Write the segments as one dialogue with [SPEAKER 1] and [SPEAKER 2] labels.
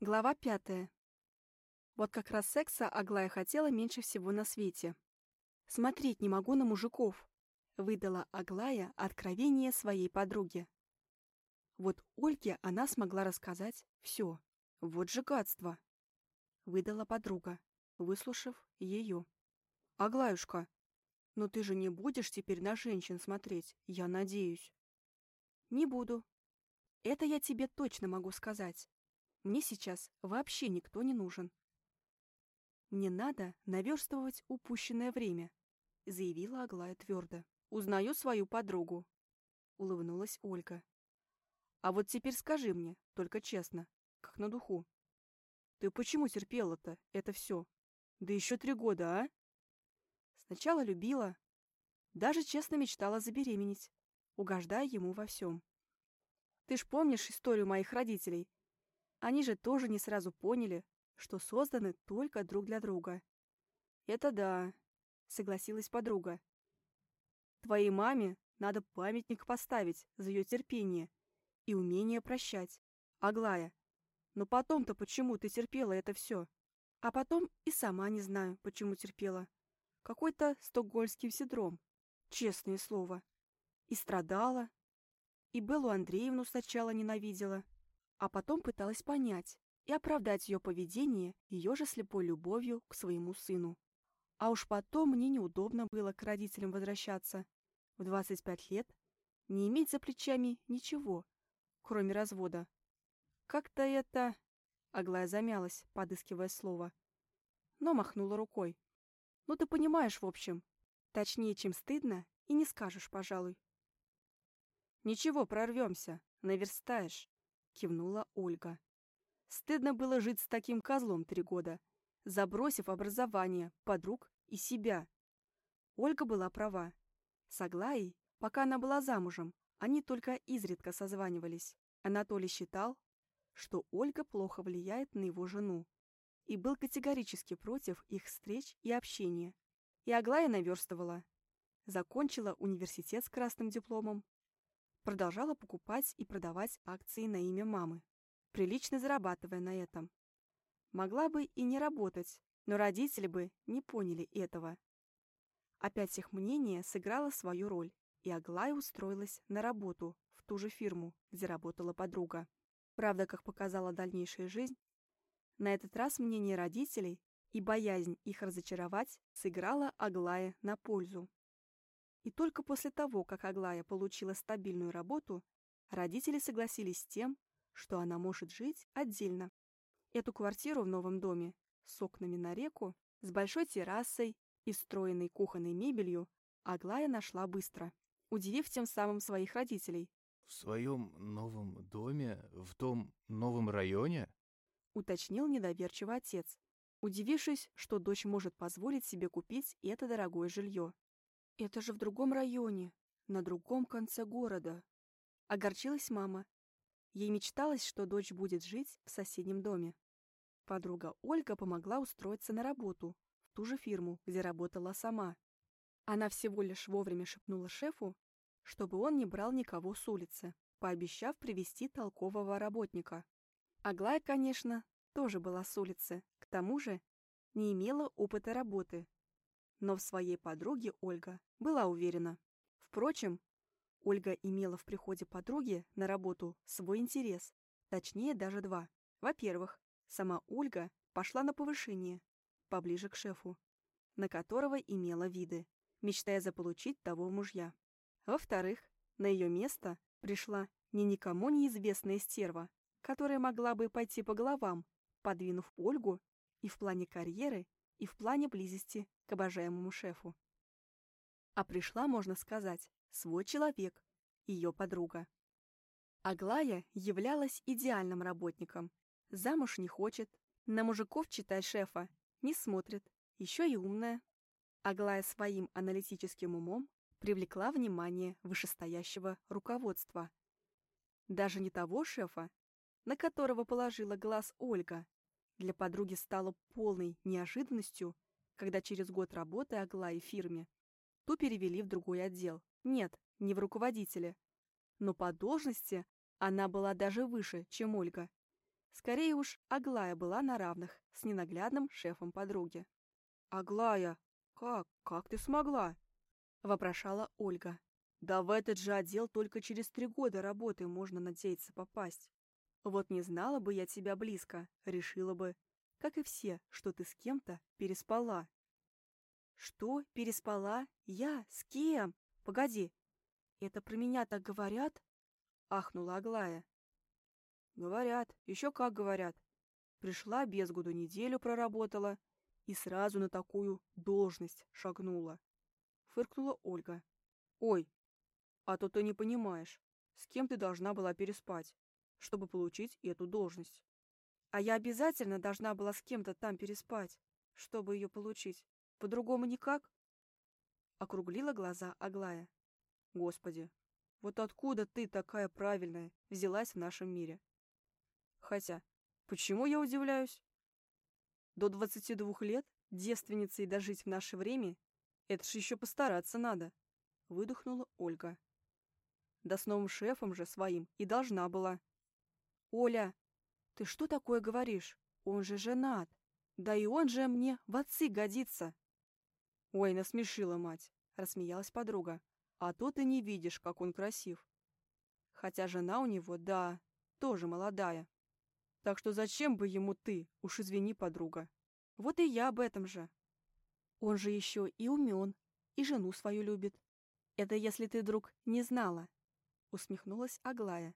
[SPEAKER 1] Глава пятая. Вот как раз секса Аглая хотела меньше всего на свете. «Смотреть не могу на мужиков», — выдала Аглая откровение своей подруге. Вот Ольге она смогла рассказать все. Вот же гадство, — выдала подруга, выслушав ее. «Аглаюшка, но ты же не будешь теперь на женщин смотреть, я надеюсь». «Не буду. Это я тебе точно могу сказать. Мне сейчас вообще никто не нужен. Мне надо наверстывать упущенное время, заявила Аглая твердо. Узнаю свою подругу, улыбнулась Ольга. А вот теперь скажи мне, только честно, как на духу. Ты почему терпела-то это все? Да еще три года, а? Сначала любила, даже честно мечтала забеременеть, угождая ему во всем. Ты ж помнишь историю моих родителей, они же тоже не сразу поняли, что созданы только друг для друга. «Это да», — согласилась подруга. «Твоей маме надо памятник поставить за ее терпение и умение прощать. Аглая, но потом-то почему ты терпела это все? А потом и сама не знаю, почему терпела. Какой-то стокгольмский синдром, честное слово. И страдала, и Беллу Андреевну сначала ненавидела, а потом пыталась понять и оправдать ее поведение ее же слепой любовью к своему сыну. А уж потом мне неудобно было к родителям возвращаться. В 25 лет не иметь за плечами ничего, кроме развода. Как-то это... Аглая замялась, подыскивая слово. Но махнула рукой. Ну ты понимаешь, в общем. Точнее, чем стыдно, и не скажешь, пожалуй. Ничего, прорвемся, наверстаешь кивнула Ольга. Стыдно было жить с таким козлом три года, забросив образование, подруг и себя. Ольга была права. С Аглаей, пока она была замужем, они только изредка созванивались. Анатолий считал, что Ольга плохо влияет на его жену и был категорически против их встреч и общения. И Аглая наверстывала. Закончила университет с красным дипломом, продолжала покупать и продавать акции на имя мамы, прилично зарабатывая на этом. Могла бы и не работать, но родители бы не поняли этого. Опять их мнение сыграло свою роль, и Аглая устроилась на работу в ту же фирму, где работала подруга. Правда, как показала дальнейшая жизнь, на этот раз мнение родителей и боязнь их разочаровать сыграла Аглая на пользу. И только после того, как Аглая получила стабильную работу, родители согласились с тем, что она может жить отдельно. Эту квартиру в новом доме с окнами на реку, с большой террасой и встроенной кухонной мебелью Аглая нашла быстро, удивив тем самым своих родителей.
[SPEAKER 2] «В своем новом доме? В том новом районе?»
[SPEAKER 1] уточнил недоверчиво отец, удивившись, что дочь может позволить себе купить это дорогое жилье. Это же в другом районе, на другом конце города. Огорчилась мама. Ей мечталось, что дочь будет жить в соседнем доме. Подруга Ольга помогла устроиться на работу, в ту же фирму, где работала сама. Она всего лишь вовремя шепнула шефу, чтобы он не брал никого с улицы, пообещав привести толкового работника. Аглая, конечно, тоже была с улицы, к тому же не имела опыта работы, но в своей подруге Ольга была уверена. Впрочем, Ольга имела в приходе подруги на работу свой интерес, точнее даже два. Во-первых, сама Ольга пошла на повышение, поближе к шефу, на которого имела виды, мечтая заполучить того мужья. Во-вторых, на ее место пришла не никому неизвестная стерва, которая могла бы пойти по головам, подвинув Ольгу и в плане карьеры, и в плане близости к обожаемому шефу. А пришла, можно сказать, свой человек, ее подруга. Аглая являлась идеальным работником. Замуж не хочет, на мужиков, читай шефа, не смотрит, еще и умная. Аглая своим аналитическим умом привлекла внимание вышестоящего руководства. Даже не того шефа, на которого положила глаз Ольга, для подруги стало полной неожиданностью, когда через год работы Аглаи в фирме ту перевели в другой отдел. Нет, не в руководителе. Но по должности она была даже выше, чем Ольга.
[SPEAKER 3] Скорее уж, Аглая была на равных с ненаглядным шефом подруги.
[SPEAKER 1] «Аглая, как? Как ты смогла?» — вопрошала Ольга. «Да в этот же отдел только через три года работы можно надеяться попасть.
[SPEAKER 3] Вот не знала бы я тебя близко, решила бы, как и все, что ты с кем-то переспала». «Что? Переспала? Я? С кем? Погоди, это про меня так говорят?» — ахнула Аглая.
[SPEAKER 1] Говорят, еще как говорят. Пришла без году неделю проработала и сразу на такую должность шагнула. Фыркнула Ольга. Ой, а то ты не понимаешь, с кем ты должна была переспать, чтобы получить эту должность.
[SPEAKER 3] А я обязательно должна была с кем-то там переспать, чтобы ее получить. По-другому никак? Округлила глаза Аглая.
[SPEAKER 1] Господи, вот откуда ты такая правильная взялась в нашем мире? Хотя, почему я удивляюсь? До 22 лет девственницей дожить в наше время — это ж еще постараться надо, — выдохнула Ольга. Да с новым шефом же своим и должна была.
[SPEAKER 3] Оля, ты что такое говоришь? Он же женат. Да и он же мне в отцы годится.
[SPEAKER 1] Ой, насмешила мать, — рассмеялась подруга. А то ты не видишь, как он красив. Хотя жена у него, да, тоже молодая. Так что зачем бы ему ты, уж извини, подруга.
[SPEAKER 3] Вот и я об этом же. Он же еще и умен, и жену свою любит. Это если ты, друг, не знала. Усмехнулась Аглая.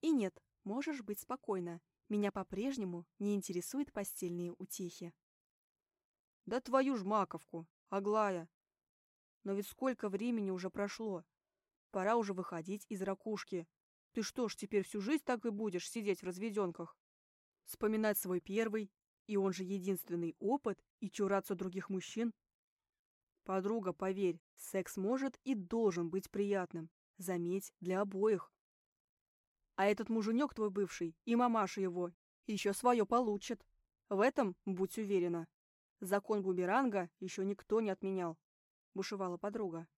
[SPEAKER 3] И нет, можешь быть спокойна. Меня по-прежнему не интересуют постельные утехи.
[SPEAKER 1] Да твою ж маковку, Аглая. Но ведь сколько времени уже прошло. Пора уже выходить из ракушки. Ты что ж, теперь всю жизнь так и будешь сидеть в разведенках? Вспоминать свой первый, и он же единственный опыт, и чураться других мужчин? Подруга, поверь, секс может и должен быть приятным. Заметь, для обоих. А этот муженек твой бывший, и мамаша его, еще свое получит. В этом будь уверена. Закон бумеранга еще никто не отменял. Бушевала подруга.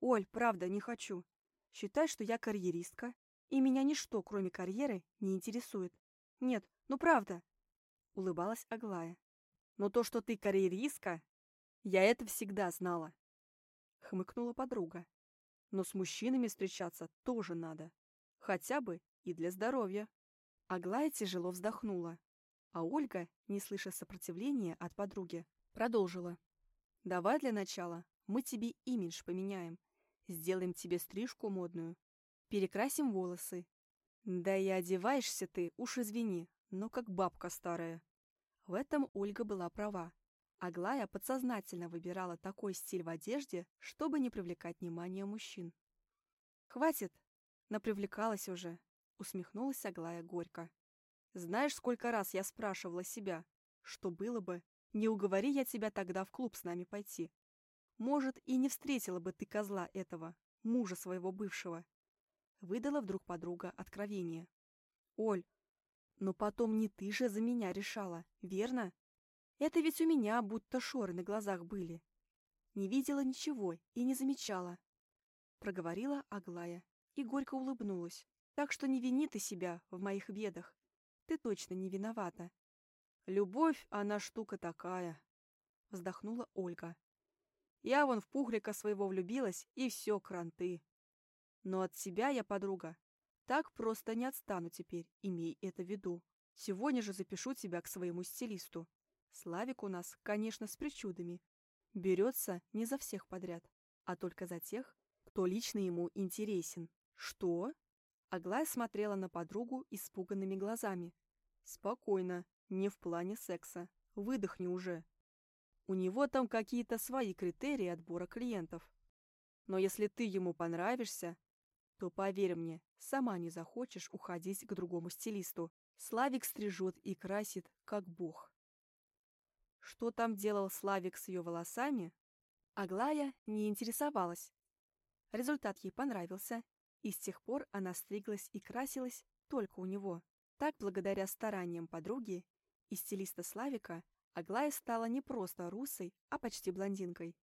[SPEAKER 3] Оль, правда, не хочу. Считай, что я карьеристка, и меня ничто, кроме карьеры, не интересует. Нет, ну правда. Улыбалась Аглая.
[SPEAKER 1] Но то, что ты карьеристка, я это всегда знала. Хмыкнула подруга. Но с мужчинами встречаться тоже надо. Хотя бы и для здоровья.
[SPEAKER 3] Аглая тяжело вздохнула. А Ольга, не слыша сопротивления от подруги, продолжила. «Давай для начала мы тебе имидж поменяем. Сделаем тебе стрижку модную. Перекрасим волосы, да и одеваешься ты, уж извини, но как бабка старая. В этом Ольга была права. Аглая подсознательно выбирала такой стиль в одежде, чтобы не привлекать внимание мужчин. «Хватит!» — напривлекалась уже, — усмехнулась Аглая горько. «Знаешь, сколько раз я спрашивала себя, что было бы, не уговори я тебя тогда в клуб с нами пойти. Может, и не встретила бы ты козла этого, мужа своего бывшего, Выдала вдруг подруга откровение. «Оль, но потом не ты же за меня решала, верно? Это ведь у меня будто шоры на глазах были. Не видела ничего и не замечала». Проговорила Аглая и горько улыбнулась. «Так что не вини ты себя в моих бедах. Ты точно не виновата».
[SPEAKER 1] «Любовь, она штука такая», — вздохнула Ольга. «Я вон в пухлика своего влюбилась, и все, кранты. Но от себя я, подруга, так просто не отстану теперь, имей это в виду. Сегодня же запишу тебя к своему стилисту. Славик у нас, конечно, с причудами. Берется не за всех подряд, а только за тех, кто лично ему интересен. Что? Аглая смотрела на подругу испуганными глазами. Спокойно, не в плане секса. Выдохни уже. У него там какие-то свои критерии отбора клиентов. Но если ты ему понравишься, то, поверь мне, сама не захочешь уходить к другому стилисту. Славик стрижет и красит, как бог. Что там делал Славик с ее волосами? Аглая не интересовалась. Результат ей понравился, и с тех пор она стриглась и красилась только у него. Так, благодаря стараниям подруги и стилиста Славика, Аглая стала не просто русой, а почти блондинкой.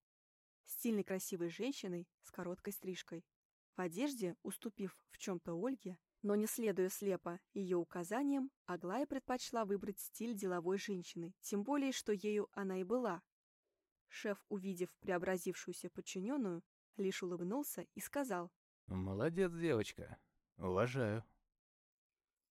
[SPEAKER 1] Стильной красивой женщиной с короткой стрижкой. В одежде, уступив в чем-то Ольге, Но не следуя слепо ее указаниям, Аглая предпочла выбрать стиль деловой женщины, тем более, что ею она и была. Шеф, увидев преобразившуюся подчиненную, лишь улыбнулся и сказал.
[SPEAKER 2] «Молодец, девочка. Уважаю».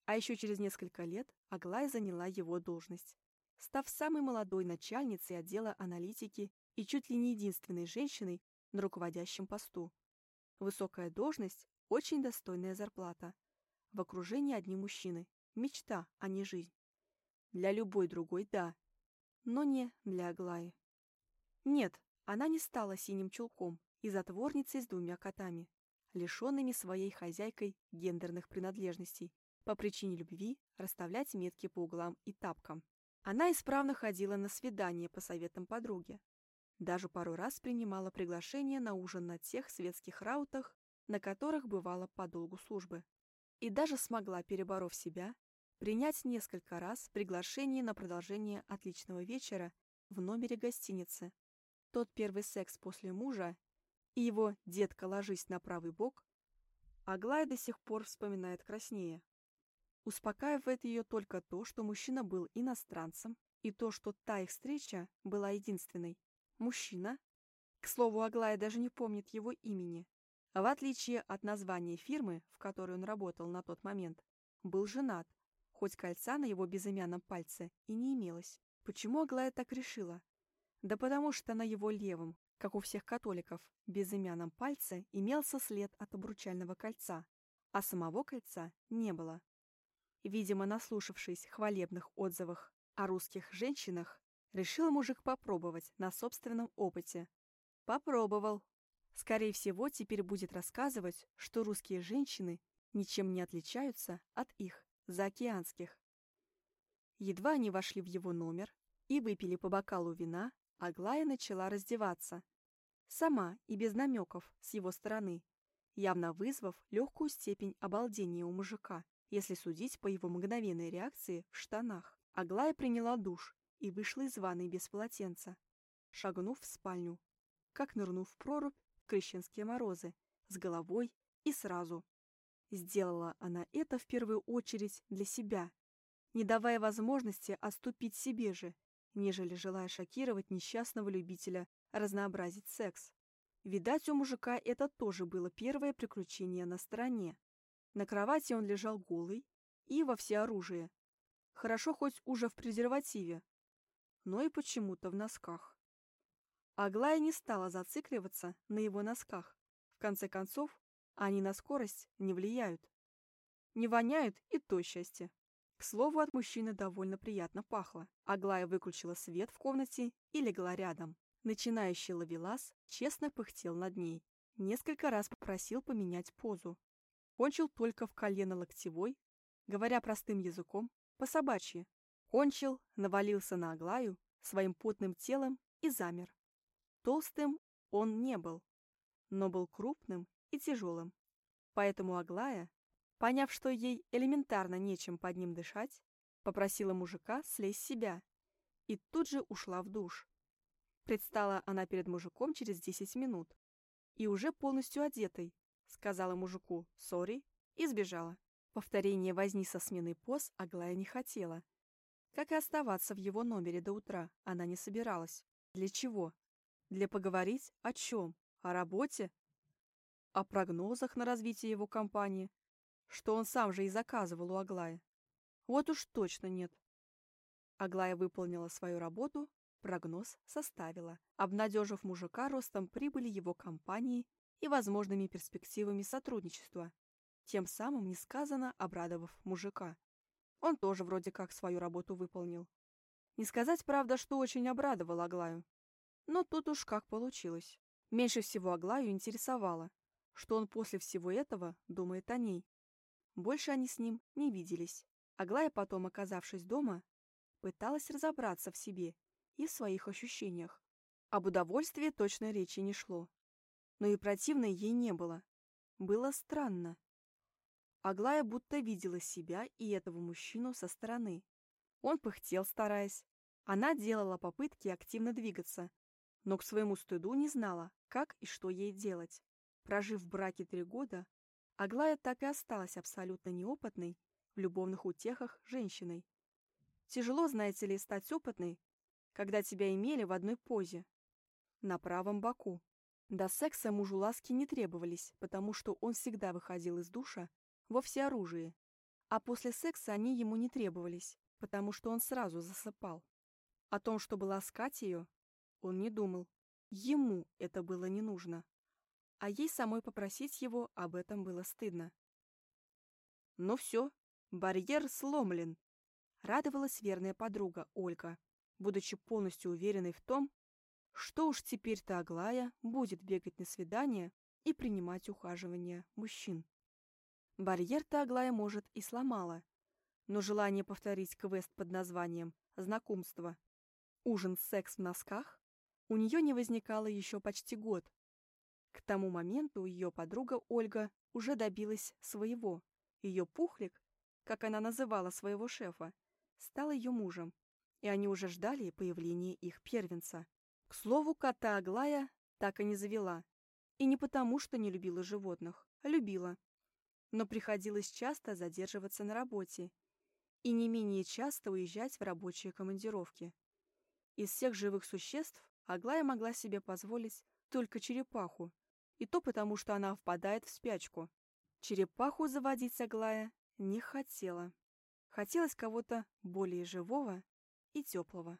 [SPEAKER 1] А еще через несколько лет Аглая заняла его должность, став самой молодой начальницей отдела аналитики и чуть ли не единственной женщиной на руководящем посту. Высокая должность, очень достойная зарплата в окружении одни мужчины. Мечта, а не жизнь. Для любой другой – да, но не для Аглаи. Нет, она не стала синим чулком и затворницей с двумя котами, лишенными своей хозяйкой гендерных принадлежностей, по причине любви расставлять метки по углам и тапкам. Она исправно ходила на свидания по советам подруги. Даже пару раз принимала приглашение на ужин на тех светских раутах, на которых бывала по долгу службы и даже смогла, переборов себя, принять несколько раз приглашение на продолжение отличного вечера в номере гостиницы. Тот первый секс после мужа и его «детка, ложись на правый бок» Аглая до сих пор вспоминает краснее. Успокаивает ее только то, что мужчина был иностранцем, и то, что та их встреча была единственной. Мужчина, к слову, Аглая даже не помнит его имени, в отличие от названия фирмы, в которой он работал на тот момент, был женат, хоть кольца на его безымянном пальце и не имелось. Почему Аглая так решила? Да потому что на его левом, как у всех католиков, безымянном пальце имелся след от обручального кольца, а самого кольца не было. Видимо, наслушавшись хвалебных отзывов о русских женщинах, решил мужик попробовать на собственном опыте. Попробовал, Скорее всего, теперь будет рассказывать, что русские женщины ничем не отличаются от их, заокеанских. Едва они вошли в его номер и выпили по бокалу вина, Аглая начала раздеваться. Сама и без намеков с его стороны, явно вызвав легкую степень обалдения у мужика, если судить по его мгновенной реакции в штанах. Аглая приняла душ и вышла из ванной без полотенца, шагнув в спальню. Как нырнув в прорубь, крещенские морозы, с головой и сразу. Сделала она это в первую очередь для себя, не давая возможности оступить себе же, нежели желая шокировать несчастного любителя разнообразить секс. Видать, у мужика это тоже было первое приключение на стороне. На кровати он лежал голый и во всеоружие. Хорошо хоть уже в презервативе, но и почему-то в носках. Аглая не стала зацикливаться на его носках. В конце концов, они на скорость не влияют. Не воняют и то счастье. К слову, от мужчины довольно приятно пахло. Аглая выключила свет в комнате и легла рядом. Начинающий ловелас честно пыхтел над ней. Несколько раз попросил поменять позу. Кончил только в колено-локтевой, говоря простым языком, по-собачьи. Кончил, навалился на Аглаю своим потным телом и замер. Толстым он не был, но был крупным и тяжелым. Поэтому Аглая, поняв, что ей элементарно нечем под ним дышать, попросила мужика слезть с себя и тут же ушла в душ. Предстала она перед мужиком через 10 минут и уже полностью одетой, сказала мужику «сори» и сбежала. Повторение возни со сменой поз Аглая не хотела. Как и оставаться в его номере до утра, она не собиралась. Для чего? Для поговорить о чем? О работе? О прогнозах на развитие его компании? Что он сам же и заказывал у Аглая? Вот уж точно нет. Аглая выполнила свою работу, прогноз составила, обнадежив мужика ростом прибыли его компании и возможными перспективами сотрудничества, тем самым несказанно обрадовав мужика. Он тоже вроде как свою работу выполнил. Не сказать, правда, что очень обрадовал Аглаю. Но тут уж как получилось. Меньше всего Аглаю интересовало, что он после всего этого думает о ней. Больше они с ним не виделись. Аглая потом, оказавшись дома, пыталась разобраться в себе и в своих ощущениях. Об удовольствии точно речи не шло. Но и противно ей не было. Было странно. Аглая будто видела себя и этого мужчину со стороны. Он пыхтел, стараясь. Она делала попытки активно двигаться, но к своему стыду не знала, как и что ей делать. Прожив в браке три года, Аглая так и осталась абсолютно неопытной в любовных утехах женщиной. Тяжело, знаете ли, стать опытной, когда тебя имели в одной позе, на правом боку. До секса мужу ласки не требовались, потому что он всегда выходил из душа во всеоружии, а после секса они ему не требовались, потому что он сразу засыпал. О том, чтобы ласкать ее, он не думал. Ему это было не нужно. А ей самой попросить его об этом было стыдно. «Ну все, барьер сломлен», — радовалась верная подруга Ольга, будучи полностью уверенной в том, что уж теперь-то Аглая будет бегать на свидание и принимать ухаживание мужчин. Барьер-то Аглая, может, и сломала, но желание повторить квест под названием «Знакомство» ужин-секс в носках у нее не возникало еще почти год. К тому моменту ее подруга Ольга уже добилась своего. Ее пухлик, как она называла своего шефа, стал ее мужем, и они уже ждали появления их первенца. К слову, кота Аглая так и не завела. И не потому, что не любила животных, а любила. Но приходилось часто задерживаться на работе и не менее часто уезжать в рабочие командировки. Из всех живых существ Аглая могла себе позволить только черепаху, и то потому, что она впадает в спячку. Черепаху заводить Аглая не хотела. Хотелось кого-то более живого и теплого.